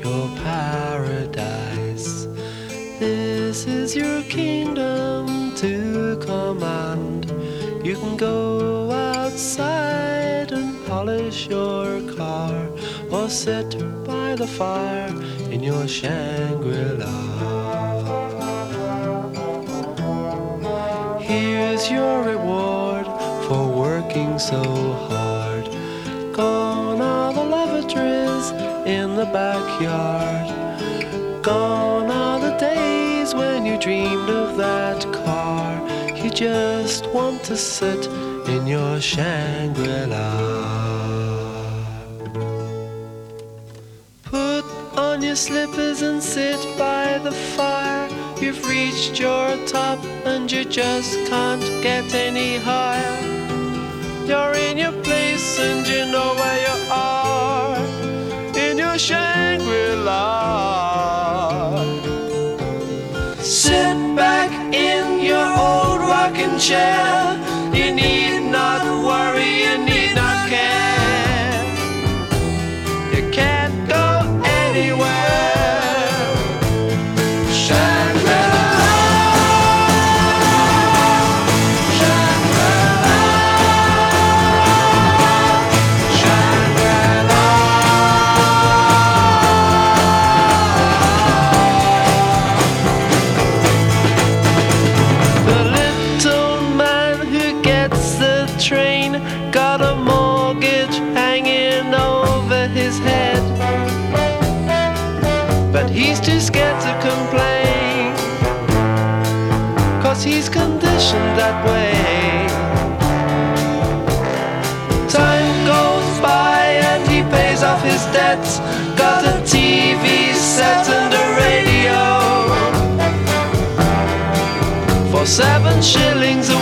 your paradise. This is your kingdom to command. You can go outside and polish your car or sit by the fire in your Shangri La. Here's your reward for working so hard. The backyard. Gone are the days when you dreamed of that car. You just want to sit in your Shangri La. Put on your slippers and sit by the fire. You've reached your top and you just can't get any higher. You're in your place and you know where you are. In your Shangri La. Sit back in your old rocking chair. He's that way. Time goes by and he pays off his debts. Got a TV set and a radio. For seven shillings a.